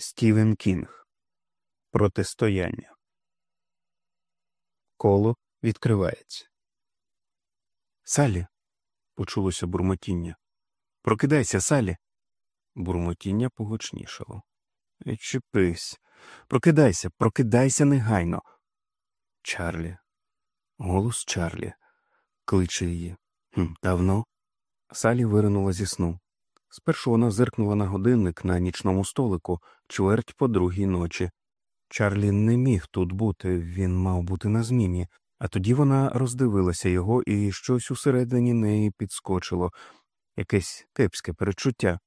Стівен Кінг Протистояння. Коло відкривається. Салі. почулося бурмотіння. Прокидайся, Салі. Бурмотіння погучнішало. Відчепись. Прокидайся, прокидайся негайно. Чарлі. Голос Чарлі. Кличе її. «Хм, Давно. Салі виринула зі сну. Спершу вона зиркнула на годинник на нічному столику, чверть по другій ночі. Чарлі не міг тут бути, він мав бути на зміні, а тоді вона роздивилася його, і щось усередині неї підскочило, якесь кепське перечуття.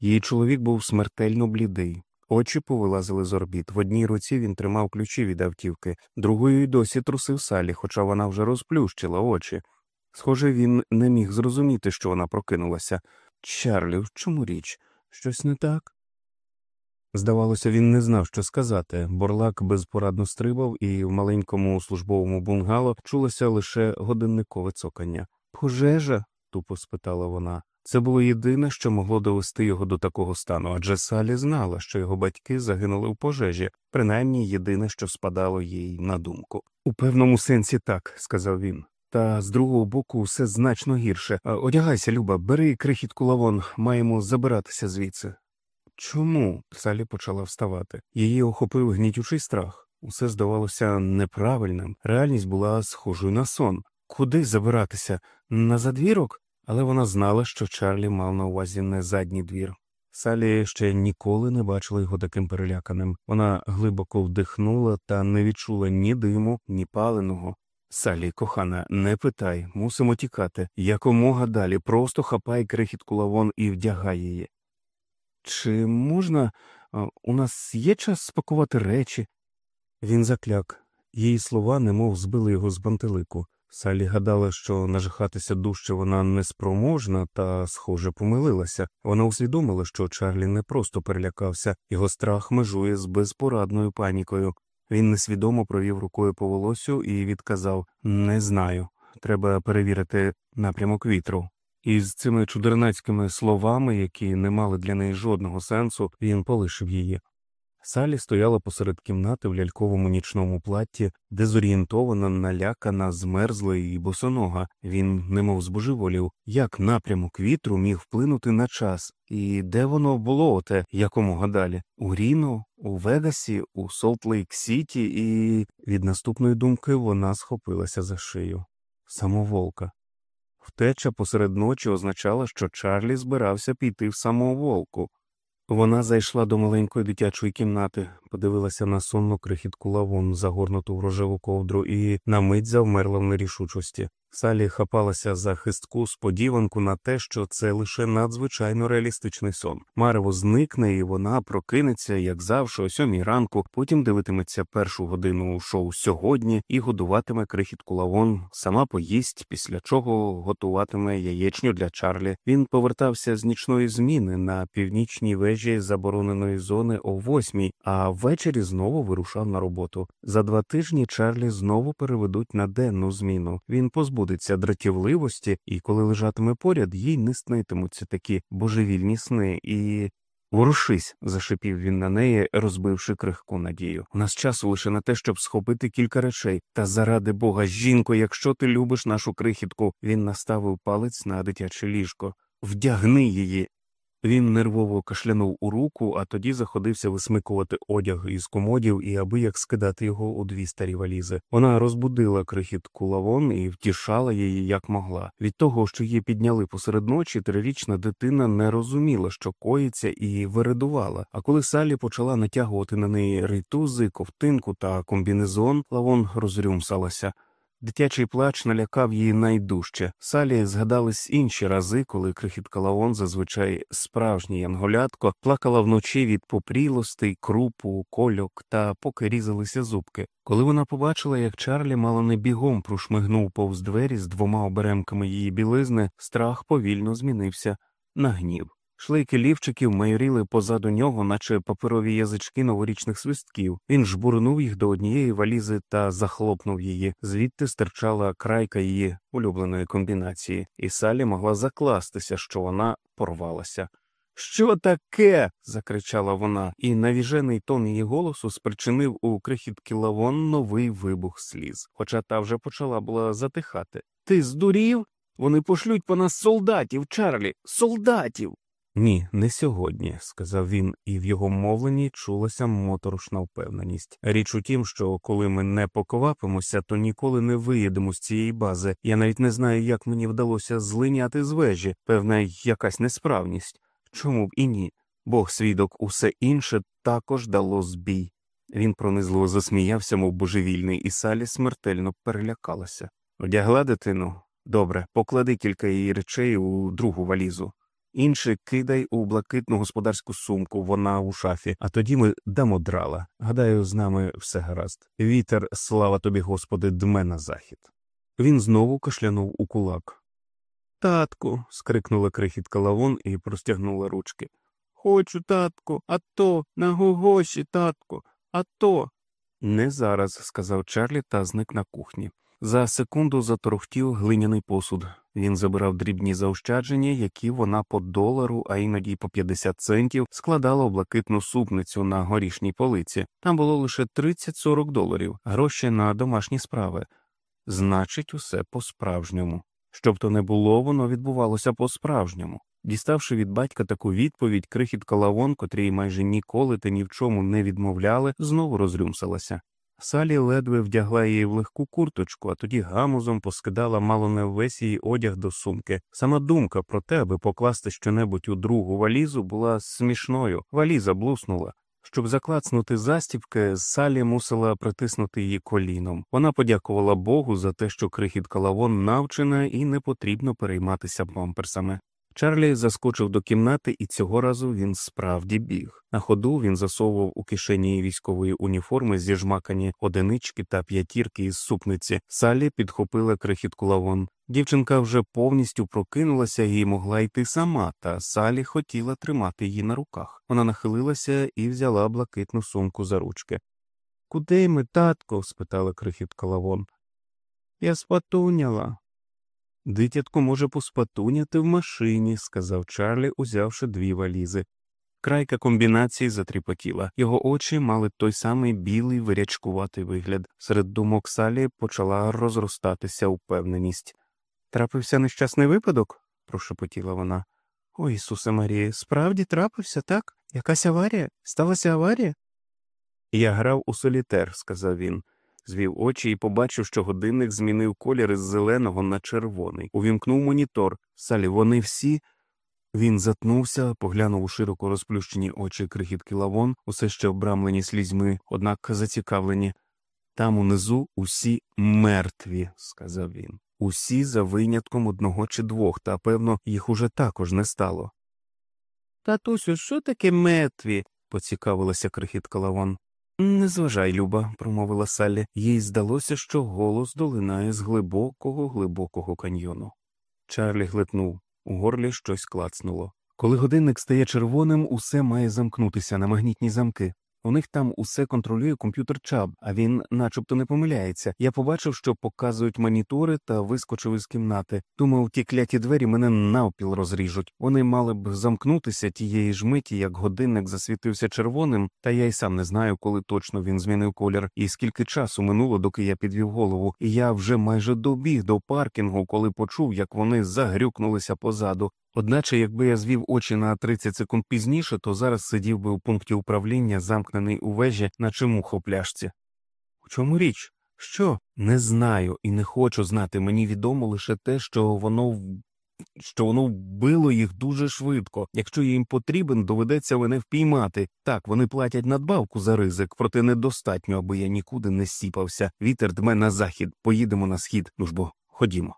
Її чоловік був смертельно блідий, очі повилазили з орбіт. В одній руці він тримав ключі від автівки, другою й досі трусив салі, хоча вона вже розплющила очі. Схоже, він не міг зрозуміти, що вона прокинулася. Чарлі, в чому річ? Щось не так? Здавалося, він не знав, що сказати. Борлак безпорадно стрибав, і в маленькому службовому бунгало чулося лише годинникове цокання. Пожежа? тупо спитала вона. Це було єдине, що могло довести його до такого стану, адже Салі знала, що його батьки загинули в пожежі, принаймні єдине, що спадало їй на думку. У певному сенсі так, сказав він. Та з другого боку все значно гірше. Одягайся, Люба, бери крихітку лавон, маємо забиратися звідси. Чому? Салі почала вставати. Її охопив гнітючий страх. Усе здавалося неправильним. Реальність була схожою на сон. Куди забиратися? На задвірок? Але вона знала, що Чарлі мав на увазі не задній двір. Салі ще ніколи не бачила його таким переляканим. Вона глибоко вдихнула та не відчула ні диму, ні паленого. Салі, кохана, не питай, мусимо тікати. Якомога далі просто хапай крихітку лавон і вдягай її. Чи можна у нас є час спакувати речі? Він закляк. Її слова немов збили його з бантелику. Салі гадала, що нажихатися дужче вона неспроможна, та, схоже, помилилася. Вона усвідомила, що Чарлі не просто перелякався, його страх межує з безпорадною панікою. Він несвідомо провів рукою по волосю і відказав Не знаю. Треба перевірити напрямок вітру. І з цими чудернацькими словами, які не мали для неї жодного сенсу, він полишив її. Салі стояла посеред кімнати в ляльковому нічному платті, дезорієнтована, налякана, змерзла і босонога. Він немов збожеволів, як напрямок вітру міг вплинути на час, і де воно було оте якомога далі? У Ріно, у Вегасі, у Солт-Лейк Сіті, і від наступної думки вона схопилася за шию. Самоволка. Втеча посеред ночі означала, що Чарлі збирався піти в самоволку. Вона зайшла до маленької дитячої кімнати, подивилася на сонну крихітку лавон, загорнуту в рожеву ковдру, і на мить завмерла в нерішучості. Салі хапалася за хистку сподіванку на те, що це лише надзвичайно реалістичний сон. Марево зникне, і вона прокинеться, як завжди, о сьомій ранку, потім дивитиметься першу годину шоу сьогодні і годуватиме крихітку лавон, сама поїсть, після чого готуватиме яєчню для Чарлі. Він повертався з нічної зміни на північній вежі забороненої зони о восьмій, а ввечері знову вирушав на роботу. За два тижні Чарлі знову переведуть на денну зміну. Він позбув позбудеться дратівливості, і коли лежатиме поряд, їй не снитимуться такі божевільні сни і. Ворушись, зашипів він на неї, розбивши крихку надію. У нас часу лише на те, щоб схопити кілька речей. Та заради бога, жінко, якщо ти любиш нашу крихітку, він наставив палець на дитяче ліжко. Вдягни її. Він нервово кашлянув у руку, а тоді заходився висмикувати одяг із комодів і аби як скидати його у дві старі валізи. Вона розбудила крихітку лавон і втішала її як могла. Від того, що її підняли посеред ночі, трирічна дитина не розуміла, що коїться, і вирадувала. А коли Салі почала натягувати на неї рейтузи, ковтинку та комбінезон, лавон розрюмсалася. Дитячий плач налякав її найдужче. Салі згадались інші рази, коли крихітка Лаон, зазвичай справжній янголятко, плакала вночі від попрілостей, крупу, кольок та поки різалися зубки. Коли вона побачила, як Чарлі мало не бігом прошмигнув повз двері з двома оберемками її білизни, страх повільно змінився на гнів. Шлейки лівчиків майоріли позаду нього, наче паперові язички новорічних свистків. Він жбурнув їх до однієї валізи та захлопнув її. Звідти стирчала крайка її улюбленої комбінації, і Салі могла закластися, що вона порвалася. Що таке? закричала вона, і навіжений тон її голосу спричинив у крихітки лавон новий вибух сліз, хоча та вже почала була затихати. Ти здурів? Вони пошлють по нас солдатів, Чарлі, солдатів. Ні, не сьогодні, сказав він, і в його мовленні чулася моторошна впевненість. Річ у тім, що коли ми не поквапимося, то ніколи не виїдемо з цієї бази. Я навіть не знаю, як мені вдалося злиняти з вежі, певна якась несправність. Чому б і ні? Бог свідок, усе інше також дало збій. Він пронизливо засміявся, мов божевільний, і Салі смертельно перелякалася. Одягла дитину? Добре, поклади кілька її речей у другу валізу. Інше кидай у блакитну господарську сумку, вона у шафі, а тоді ми дамо драла. Гадаю, з нами все гаразд. Вітер, слава тобі, Господи, дме на захід. Він знову кашлянув у кулак. Татку. скрикнула крихітка лавон і простягнула ручки. Хочу, татку, а то, на гогоші, татку, а то. Не зараз, сказав Чарлі та зник на кухні. За секунду заторохтів глиняний посуд. Він забирав дрібні заощадження, які вона по долару, а іноді по 50 центів складала у блакитну супницю на горішній полиці. Там було лише 30-40 доларів, гроші на домашні справи. Значить, усе по-справжньому. Щоб то не було, воно відбувалося по-справжньому. Діставши від батька таку відповідь, крихітка лавон, котрій майже ніколи та ні в чому не відмовляли, знову розрюмсалася. Салі ледве вдягла її в легку курточку, а тоді гамузом поскидала мало не весь її одяг до сумки. Сама думка про те, аби покласти щонебудь у другу валізу, була смішною. Валіза блуснула. Щоб заклацнути застібки, Салі мусила притиснути її коліном. Вона подякувала Богу за те, що крихітка лавон навчена і не потрібно перейматися памперсами. Чарлі заскочив до кімнати, і цього разу він справді біг. На ходу він засовував у кишені військової уніформи зіжмакані одинички та п'ятірки із супниці. Салі підхопила крихітку лавон. Дівчинка вже повністю прокинулася і могла йти сама, та Салі хотіла тримати її на руках. Вона нахилилася і взяла блакитну сумку за ручки. Куди ми, татко? спитала крихітка лавон. Я спатуняла. Дитятко може поспатуняти в машині, сказав Чарлі, узявши дві валізи. Крайка комбінації затріпотіла. Його очі мали той самий білий вирячкуватий вигляд. Серед думок Салі почала розростатися впевненість. Трапився нещасний випадок? прошепотіла вона. О Ісусе Марія, справді трапився, так? Якась аварія? Сталася аварія? Я грав у солітер, сказав він звів очі і побачив, що годинник змінив колір із зеленого на червоний. Увімкнув монітор. Салі, вони всі. Він затнувся, поглянув у широко розплющені очі крихітки лавон, усе ще обрамлені слізьми, однак зацікавлені. Там унизу усі мертві, сказав він. Усі за винятком одного чи двох, та певно, їх уже також не стало. Татусю, що таке мертві? поцікавилася крихітка лавон. Не зважай, Люба, промовила Саллі, їй здалося, що голос долинає з глибокого, глибокого каньйону. Чарлі глитнув, у горлі щось клацнуло. Коли годинник стає червоним, усе має замкнутися на магнітні замки. У них там усе контролює комп'ютер Чаб, а він начебто не помиляється. Я побачив, що показують монітори та вискочив із кімнати. Думав, ті кляті двері мене навпіл розріжуть. Вони мали б замкнутися тієї ж миті, як годинник засвітився червоним, та я й сам не знаю, коли точно він змінив колір, і скільки часу минуло, доки я підвів голову, і я вже майже добіг до паркінгу, коли почув, як вони загрюкнулися позаду. Одначе, якби я звів очі на 30 секунд пізніше, то зараз сидів би у пункті управління, замкнений у вежі, наче мух у пляшці. У чому річ? Що? Не знаю і не хочу знати. Мені відомо лише те, що воно що воно вбило їх дуже швидко. Якщо їм потрібен, доведеться мене впіймати. Так, вони платять надбавку за ризик, проте недостатньо, аби я нікуди не сіпався. Вітер дме на захід, поїдемо на схід. Ну ж бо, ходімо.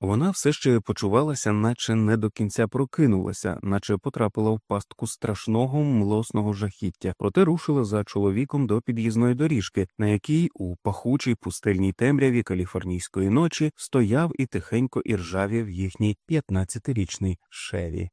Вона все ще почувалася, наче не до кінця прокинулася, наче потрапила в пастку страшного млосного жахіття, проте рушила за чоловіком до під'їзної доріжки, на якій у пахучій пустельній темряві каліфорнійської ночі стояв і тихенько іржавів їхній 15-річний шеві.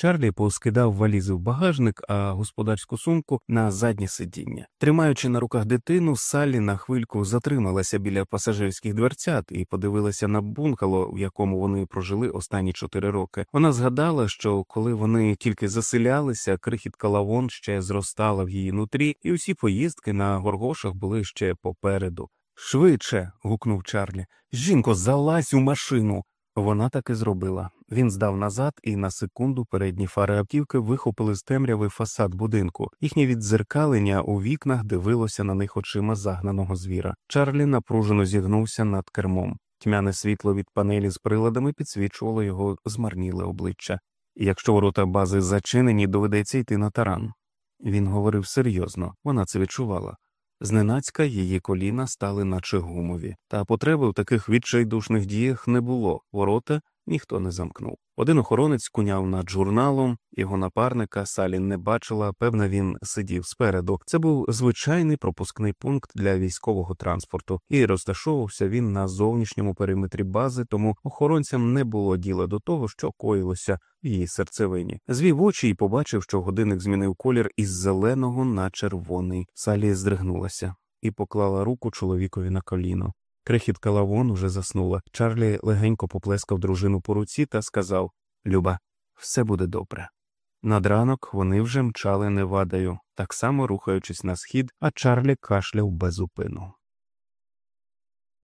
Чарлі поскидав валізи в багажник, а господарську сумку на заднє сидіння. Тримаючи на руках дитину, Саллі на хвильку затрималася біля пасажирських дверцят і подивилася на бункало, в якому вони прожили останні чотири роки. Вона згадала, що коли вони тільки заселялися, крихітка лавон ще зростала в її нутрі, і усі поїздки на горгошах були ще попереду. Швидше. гукнув Чарлі. Жінко, залазь у машину. Вона так і зробила. Він здав назад, і на секунду передні фари автівки вихопили з темряви фасад будинку. Їхнє віддзеркалення у вікнах дивилося на них очима загнаного звіра. Чарлі напружено зігнувся над кермом. Тьмяне світло від панелі з приладами підсвічувало його змарніле обличчя. Якщо ворота бази зачинені, доведеться йти на таран. Він говорив серйозно, вона це відчувала. Зненацька її коліна стали наче гумові, та потреби в таких відчайдушних діях не було, ворота ніхто не замкнув. Один охоронець куняв над журналом, його напарника Салін не бачила, певно, він сидів спереду. Це був звичайний пропускний пункт для військового транспорту, і розташовувався він на зовнішньому периметрі бази, тому охоронцям не було діла до того, що коїлося в її серцевині. Звів очі і побачив, що годинник змінив колір із зеленого на червоний. Салі здригнулася і поклала руку чоловікові на коліно. Крихітка лавон уже заснула. Чарлі легенько поплескав дружину по руці та сказав Люба, все буде добре. Над ранок вони вже мчали невадою, так само рухаючись на схід, а Чарлі кашляв без упину.